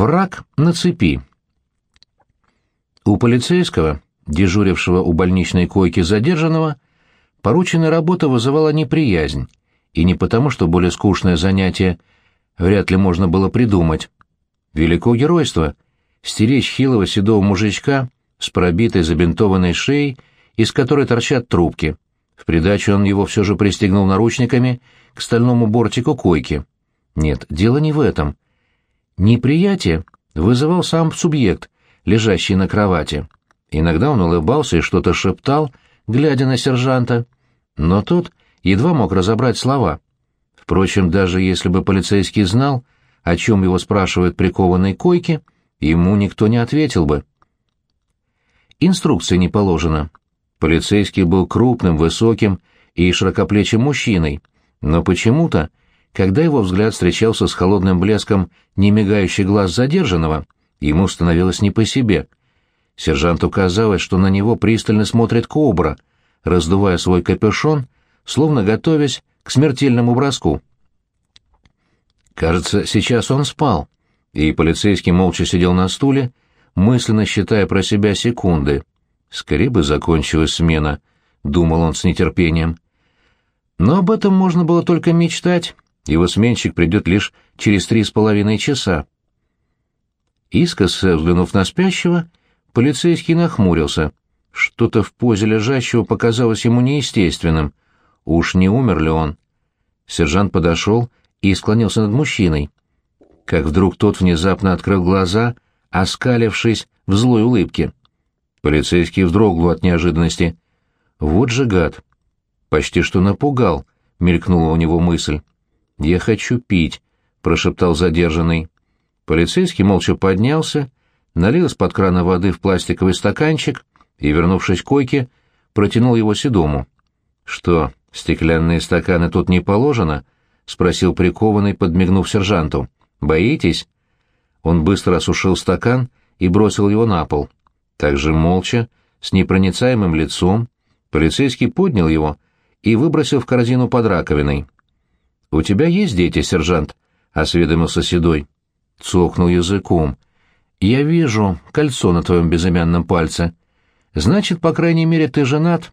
Враг на цепи. У полицейского, дежурившего у больничной койки задержанного, порученная работа вызывала неприязнь, и не потому, что более скучное занятие вряд ли можно было придумать. Велико геройство — стеречь хилого седого мужичка с пробитой забинтованной шеей, из которой торчат трубки. В придачу он его все же пристегнул наручниками к стальному бортику койки. Нет, дело не в этом. Неприятие вызывал сам субъект, лежащий на кровати. Иногда он улыбался и что-то шептал, глядя на сержанта, но тот едва мог разобрать слова. Впрочем, даже если бы полицейский знал, о чем его спрашивают прикованной койке, ему никто не ответил бы. Инструкции не положено. Полицейский был крупным, высоким и широкоплечим мужчиной, но почему-то, когда его взгляд встречался с холодным блеском немигающий глаз задержанного, ему становилось не по себе. Сержанту казалось, что на него пристально смотрит кобра, раздувая свой капюшон, словно готовясь к смертельному броску. Кажется, сейчас он спал, и полицейский молча сидел на стуле, мысленно считая про себя секунды. Скорее бы закончилась смена, — думал он с нетерпением. Но об этом можно было только мечтать, его сменщик придет лишь через три с половиной часа. Искоса, взглянув на спящего, полицейский нахмурился. Что-то в позе лежащего показалось ему неестественным. Уж не умер ли он? Сержант подошел и склонился над мужчиной. Как вдруг тот внезапно открыл глаза, оскалившись в злой улыбке. Полицейский вздрогнул от неожиданности. «Вот же гад!» «Почти что напугал», — мелькнула у него мысль. «Я хочу пить», — прошептал задержанный. Полицейский молча поднялся, налил из-под крана воды в пластиковый стаканчик и, вернувшись к койке, протянул его седому. «Что, стеклянные стаканы тут не положено?» — спросил прикованный, подмигнув сержанту. «Боитесь?» Он быстро осушил стакан и бросил его на пол. Также молча, с непроницаемым лицом, полицейский поднял его и выбросил в корзину под раковиной. «У тебя есть дети, сержант?» — осведомился Седой. Цокнул языком. «Я вижу кольцо на твоем безымянном пальце. Значит, по крайней мере, ты женат?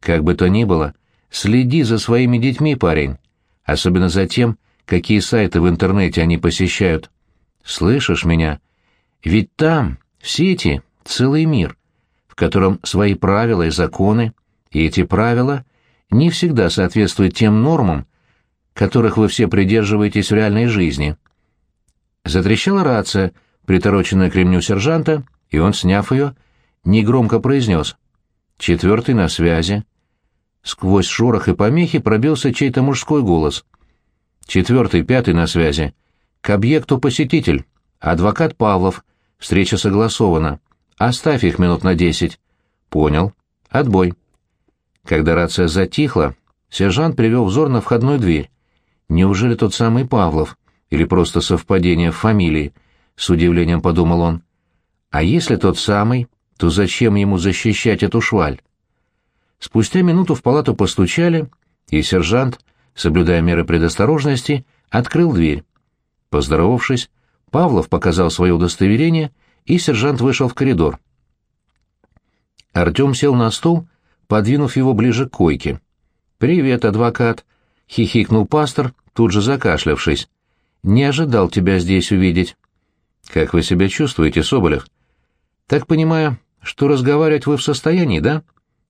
Как бы то ни было, следи за своими детьми, парень. Особенно за тем, какие сайты в интернете они посещают. Слышишь меня? Ведь там, в сети, целый мир, в котором свои правила и законы, и эти правила не всегда соответствуют тем нормам, которых вы все придерживаетесь в реальной жизни. Затрещала рация, притороченная к ремню сержанта, и он, сняв ее, негромко произнес. «Четвертый на связи». Сквозь шорох и помехи пробился чей-то мужской голос. «Четвертый, пятый на связи. К объекту посетитель. Адвокат Павлов. Встреча согласована. Оставь их минут на десять». «Понял. Отбой». Когда рация затихла, сержант привел взор на входную дверь. Неужели тот самый Павлов? Или просто совпадение в фамилии? С удивлением подумал он. А если тот самый, то зачем ему защищать эту шваль? Спустя минуту в палату постучали, и сержант, соблюдая меры предосторожности, открыл дверь. Поздоровавшись, Павлов показал свое удостоверение, и сержант вышел в коридор. Артем сел на стул, подвинув его ближе к койке. «Привет, адвокат!» — хихикнул пастор, тут же закашлявшись. «Не ожидал тебя здесь увидеть». «Как вы себя чувствуете, Соболев?» «Так понимаю, что разговаривать вы в состоянии, да?»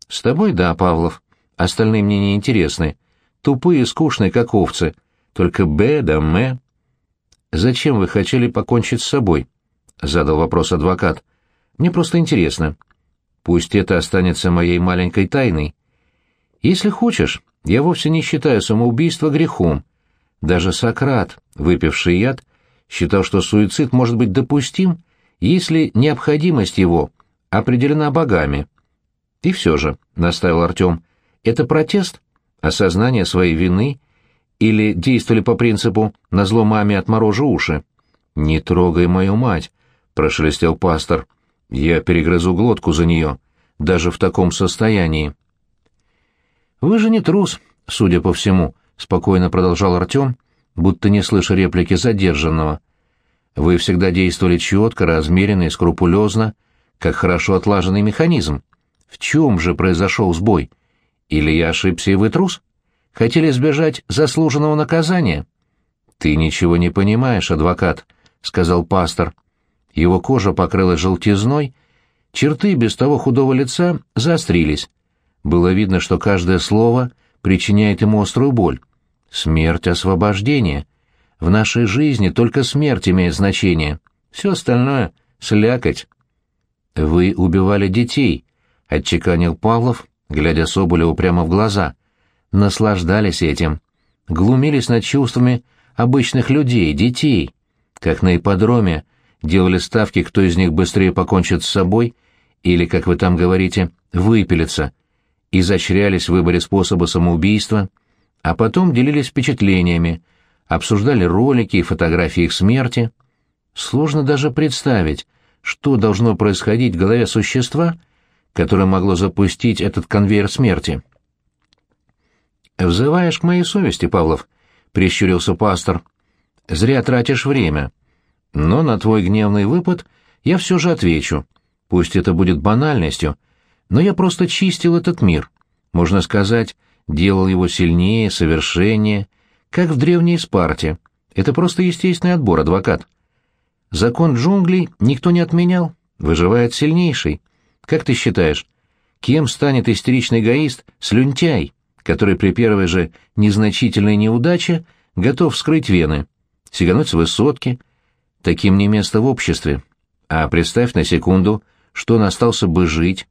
«С тобой, да, Павлов. Остальные мне не интересны. Тупые и скучные, как овцы. Только Б да М». «Зачем вы хотели покончить с собой?» — задал вопрос адвокат. «Мне просто интересно. Пусть это останется моей маленькой тайной. Если хочешь, я вовсе не считаю самоубийство грехом. Даже Сократ, выпивший яд, считал, что суицид может быть допустим, если необходимость его определена богами. И все же, — настаивал Артем, — это протест, осознание своей вины или действовали по принципу «назло маме отморожу уши». «Не трогай мою мать», — прошелестел пастор. «Я перегрызу глотку за нее, даже в таком состоянии». «Вы же не трус, судя по всему», — спокойно продолжал Артем, будто не слыша реплики задержанного. Вы всегда действовали четко, размеренно и скрупулезно, как хорошо отлаженный механизм. В чем же произошел сбой? Или я ошибся и вы трус? Хотели сбежать заслуженного наказания? Ты ничего не понимаешь, адвокат, — сказал пастор. Его кожа покрылась желтизной, черты без того худого лица заострились. Было видно, что каждое слово причиняет ему острую боль. Смерть — освобождение. В нашей жизни только смерть имеет значение. Все остальное — слякоть. «Вы убивали детей», — отчеканил Павлов, глядя Соболеву прямо в глаза. «Наслаждались этим. Глумились над чувствами обычных людей, детей. Как на ипподроме делали ставки, кто из них быстрее покончит с собой, или, как вы там говорите, выпилится. Изощрялись в выборе способа самоубийства, а потом делились впечатлениями, обсуждали ролики и фотографии их смерти. Сложно даже представить, что должно происходить в голове существа, которое могло запустить этот конвейер смерти. «Взываешь к моей совести, Павлов?» — прищурился пастор. «Зря тратишь время. Но на твой гневный выпад я все же отвечу. Пусть это будет банальностью, но я просто чистил этот мир. Можно сказать, делал его сильнее, совершеннее, как в древней Спарте. Это просто естественный отбор, адвокат. Закон джунглей никто не отменял. Выживает сильнейший. Как ты считаешь, кем станет истеричный эгоист слюнтяй, который при первой же незначительной неудаче готов вскрыть вены, сигануть с высотки? Таким не место в обществе. А представь на секунду, что он остался бы жить,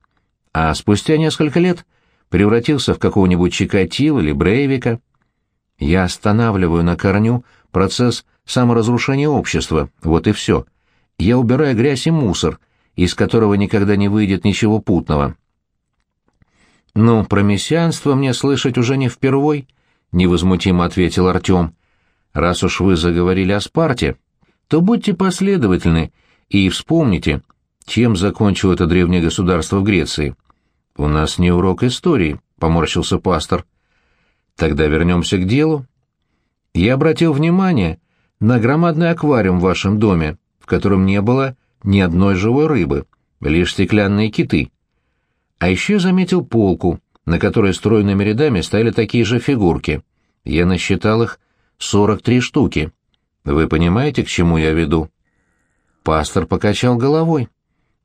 а спустя несколько лет превратился в какого-нибудь Чикатило или Брейвика. Я останавливаю на корню процесс саморазрушения общества, вот и все. Я убираю грязь и мусор, из которого никогда не выйдет ничего путного. «Ну, про мессианство мне слышать уже не впервой», — невозмутимо ответил Артем. «Раз уж вы заговорили о Спарте, то будьте последовательны и вспомните, чем закончил это древнее государство в Греции. У нас не урок истории, поморщился пастор. Тогда вернемся к делу. Я обратил внимание на громадный аквариум в вашем доме, в котором не было ни одной живой рыбы, лишь стеклянные киты. А еще заметил полку, на которой стройными рядами стояли такие же фигурки. Я насчитал их 43 штуки. Вы понимаете, к чему я веду? Пастор покачал головой.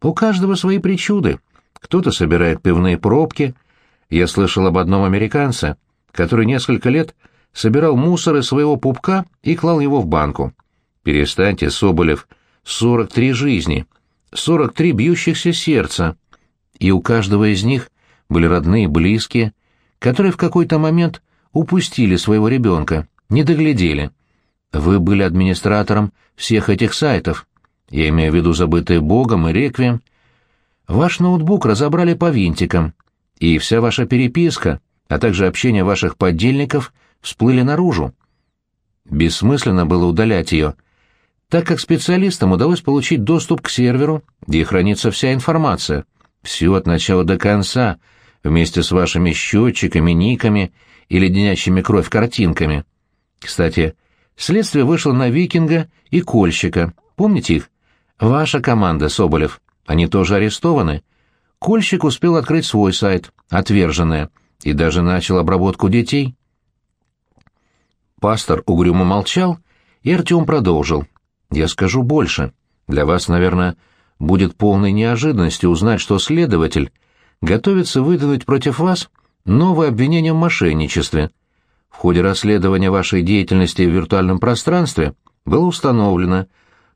У каждого свои причуды кто-то собирает пивные пробки. Я слышал об одном американце, который несколько лет собирал мусор из своего пупка и клал его в банку. Перестаньте, Соболев, 43 жизни, 43 бьющихся сердца. И у каждого из них были родные, близкие, которые в какой-то момент упустили своего ребенка, не доглядели. Вы были администратором всех этих сайтов. Я имею в виду забытые Богом и реквием. Ваш ноутбук разобрали по винтикам, и вся ваша переписка, а также общение ваших подельников всплыли наружу. Бессмысленно было удалять ее, так как специалистам удалось получить доступ к серверу, где хранится вся информация, все от начала до конца, вместе с вашими счетчиками, никами и леденящими кровь картинками. Кстати, следствие вышло на Викинга и Кольщика, помните их? Ваша команда, Соболев. Они тоже арестованы. Кольщик успел открыть свой сайт, отверженное, и даже начал обработку детей. Пастор угрюмо молчал, и Артем продолжил. «Я скажу больше. Для вас, наверное, будет полной неожиданностью узнать, что следователь готовится выдвинуть против вас новое обвинение в мошенничестве. В ходе расследования вашей деятельности в виртуальном пространстве было установлено,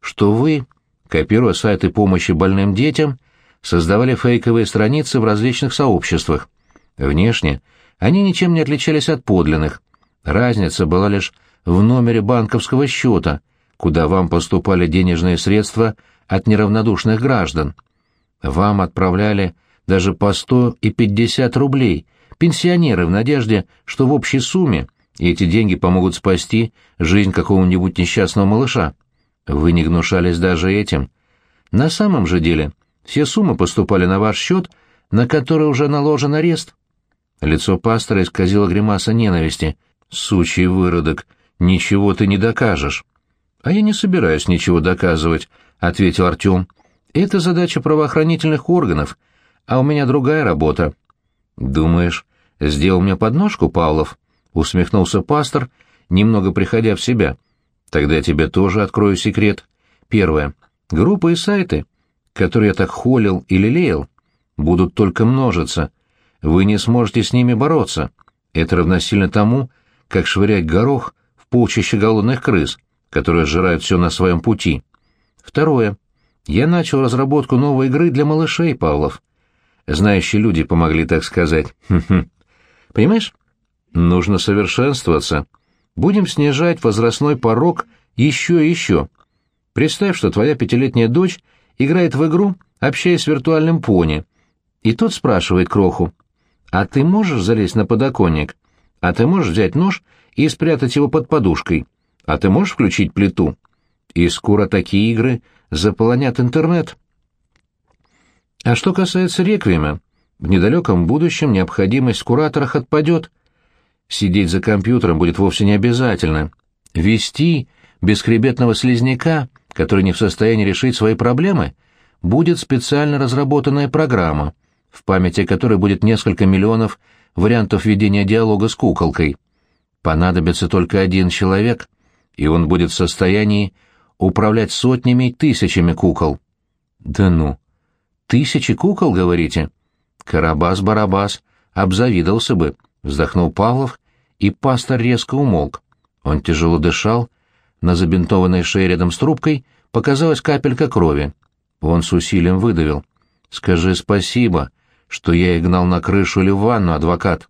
что вы копируя сайты помощи больным детям, создавали фейковые страницы в различных сообществах. Внешне они ничем не отличались от подлинных. Разница была лишь в номере банковского счета, куда вам поступали денежные средства от неравнодушных граждан. Вам отправляли даже по 100 и 50 рублей, пенсионеры в надежде, что в общей сумме эти деньги помогут спасти жизнь какого-нибудь несчастного малыша. Вы не гнушались даже этим. На самом же деле все суммы поступали на ваш счет, на который уже наложен арест. Лицо пастора исказило гримаса ненависти. «Сучий выродок, ничего ты не докажешь». «А я не собираюсь ничего доказывать», — ответил Артем. «Это задача правоохранительных органов, а у меня другая работа». «Думаешь, сделал мне подножку, Павлов?» — усмехнулся пастор, немного приходя в себя. «Тогда я тебе тоже открою секрет. Первое. Группы и сайты, которые я так холил и лелеял, будут только множиться. Вы не сможете с ними бороться. Это равносильно тому, как швырять горох в полчище голодных крыс, которые сжирают все на своем пути. Второе. Я начал разработку новой игры для малышей, Павлов. Знающие люди помогли, так сказать. Понимаешь? Нужно совершенствоваться. Будем снижать возрастной порог еще и еще. Представь, что твоя пятилетняя дочь играет в игру, общаясь с виртуальным пони. И тот спрашивает Кроху, «А ты можешь залезть на подоконник? А ты можешь взять нож и спрятать его под подушкой? А ты можешь включить плиту?» И скоро такие игры заполонят интернет. А что касается реквиема, в недалеком будущем необходимость в кураторах отпадет. Сидеть за компьютером будет вовсе не обязательно. Вести бесхребетного слизняка, который не в состоянии решить свои проблемы, будет специально разработанная программа, в памяти которой будет несколько миллионов вариантов ведения диалога с куколкой. Понадобится только один человек, и он будет в состоянии управлять сотнями и тысячами кукол. Да ну! Тысячи кукол, говорите? Карабас-барабас обзавидался бы, вздохнул Павлов, и пастор резко умолк. Он тяжело дышал, на забинтованной шее рядом с трубкой показалась капелька крови. Он с усилием выдавил. «Скажи спасибо, что я и гнал на крышу или в ванну, адвокат.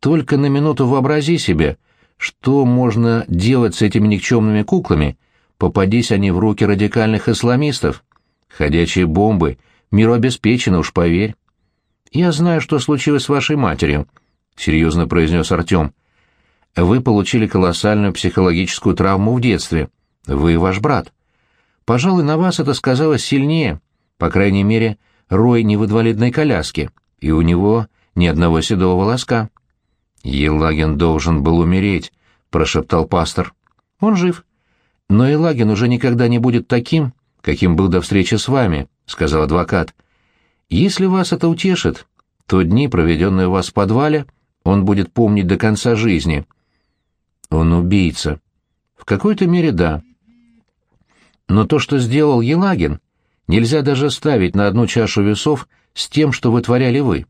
Только на минуту вообрази себе, что можно делать с этими никчемными куклами, попадись они в руки радикальных исламистов. Ходячие бомбы — Миру обеспечено, уж поверь. Я знаю, что случилось с вашей матерью, — серьезно произнес Артем. Вы получили колоссальную психологическую травму в детстве. Вы и ваш брат. Пожалуй, на вас это сказалось сильнее. По крайней мере, Рой не в инвалидной коляске, и у него ни одного седого волоска. «Елагин должен был умереть», — прошептал пастор. «Он жив. Но Елагин уже никогда не будет таким, каким был до встречи с вами», — сказал адвокат. «Если вас это утешит, то дни, проведенные у вас в подвале, он будет помнить до конца жизни». «Он убийца». «В какой-то мере да». «Но то, что сделал Елагин, нельзя даже ставить на одну чашу весов с тем, что вытворяли вы.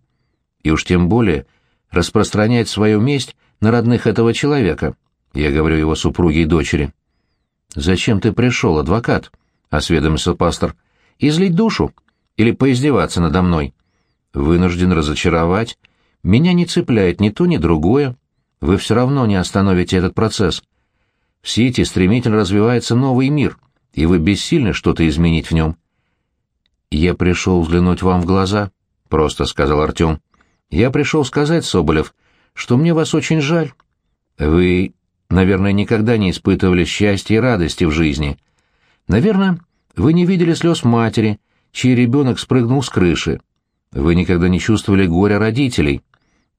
И уж тем более распространять свою месть на родных этого человека, я говорю его супруге и дочери». «Зачем ты пришел, адвокат?» — осведомился пастор. «Излить душу? Или поиздеваться надо мной?» «Вынужден разочаровать. Меня не цепляет ни то, ни другое. Вы все равно не остановите этот процесс. В Сити стремительно развивается новый мир, и вы бессильны что-то изменить в нем». «Я пришел взглянуть вам в глаза», — просто сказал Артем. «Я пришел сказать, Соболев, что мне вас очень жаль. Вы, наверное, никогда не испытывали счастья и радости в жизни». Наверное, вы не видели слез матери, чей ребенок спрыгнул с крыши. Вы никогда не чувствовали горя родителей.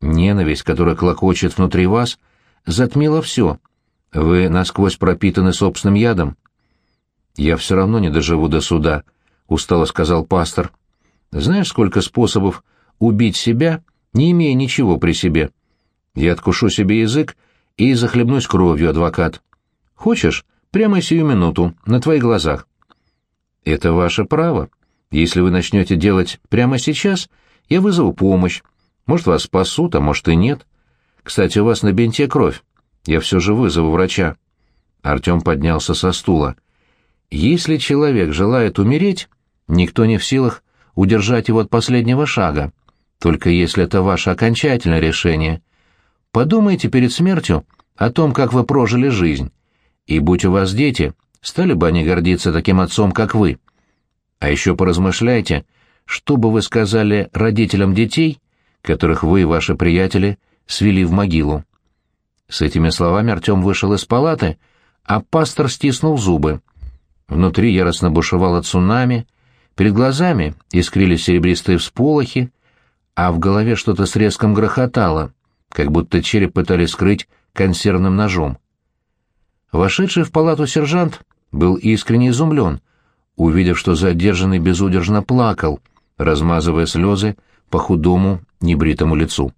Ненависть, которая клокочет внутри вас, затмила все. Вы насквозь пропитаны собственным ядом. «Я все равно не доживу до суда», — устало сказал пастор. «Знаешь, сколько способов убить себя, не имея ничего при себе? Я откушу себе язык и захлебнусь кровью, адвокат. Хочешь, Прямо сию минуту, на твоих глазах. Это ваше право. Если вы начнете делать прямо сейчас, я вызову помощь. Может, вас спасут, а может и нет. Кстати, у вас на бинте кровь. Я все же вызову врача. Артем поднялся со стула. Если человек желает умереть, никто не в силах удержать его от последнего шага. Только если это ваше окончательное решение. Подумайте перед смертью о том, как вы прожили жизнь. И будь у вас дети, стали бы они гордиться таким отцом, как вы. А еще поразмышляйте, что бы вы сказали родителям детей, которых вы и ваши приятели свели в могилу. С этими словами Артем вышел из палаты, а пастор стиснул зубы. Внутри яростно бушевало цунами, перед глазами искрились серебристые всполохи, а в голове что-то с резком грохотало, как будто череп пытались скрыть консервным ножом. Вошедший в палату сержант был искренне изумлен, увидев, что задержанный безудержно плакал, размазывая слезы по худому небритому лицу.